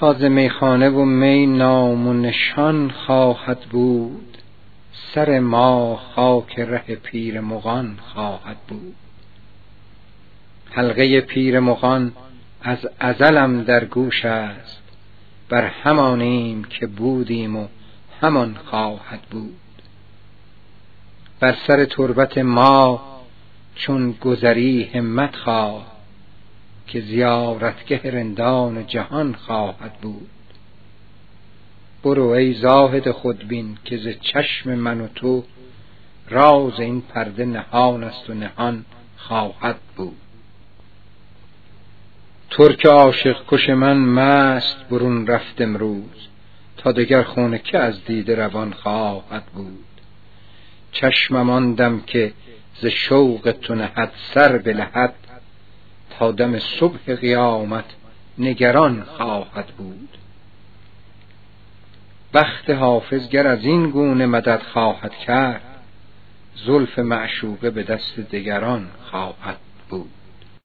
تازه میخانه و می نام و نشان خواهد بود. سر ما خاک ره پیر مغان خواهد بود. حلقه پیر مغان از ازلم در گوش است. بر همانیم که بودیم و همان خواهد بود. بر سر تربت ما چون گذری همت خواه که زیارتگه رندان جهان خواهد بود. برو ای زاهد خودبین که ز چشم من و تو راز این پرده نهان است و نهان خواهد بود. ترک عاشق کش من مست برون رفت امروز تا دگر خون که از دیده روان خواهد بود. چشمم آن که ز شوق تو نهد سر به لحد تا دم صبح قیامت نگران خواهد بود. بخت حافظ گر از این گونه مدد خواهد کرد زلف معشوقه به دست دگران خواهد بود.